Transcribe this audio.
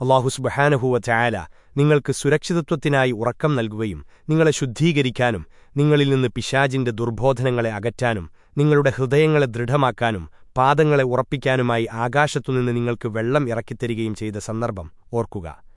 അള്ളാഹുസ്ബഹാനഹുവ ചായാല നിങ്ങൾക്ക് സുരക്ഷിതത്വത്തിനായി ഉറക്കം നൽകുകയും നിങ്ങളെ ശുദ്ധീകരിക്കാനും നിങ്ങളിൽ നിന്ന് പിശാജിന്റെ ദുർബോധനങ്ങളെ അകറ്റാനും നിങ്ങളുടെ ഹൃദയങ്ങളെ ദൃഢമാക്കാനും പാദങ്ങളെ ഉറപ്പിക്കാനുമായി ആകാശത്തുനിന്ന് നിങ്ങൾക്ക് വെള്ളം ഇറക്കിത്തരികയും ചെയ്ത സന്ദർഭം ഓർക്കുക.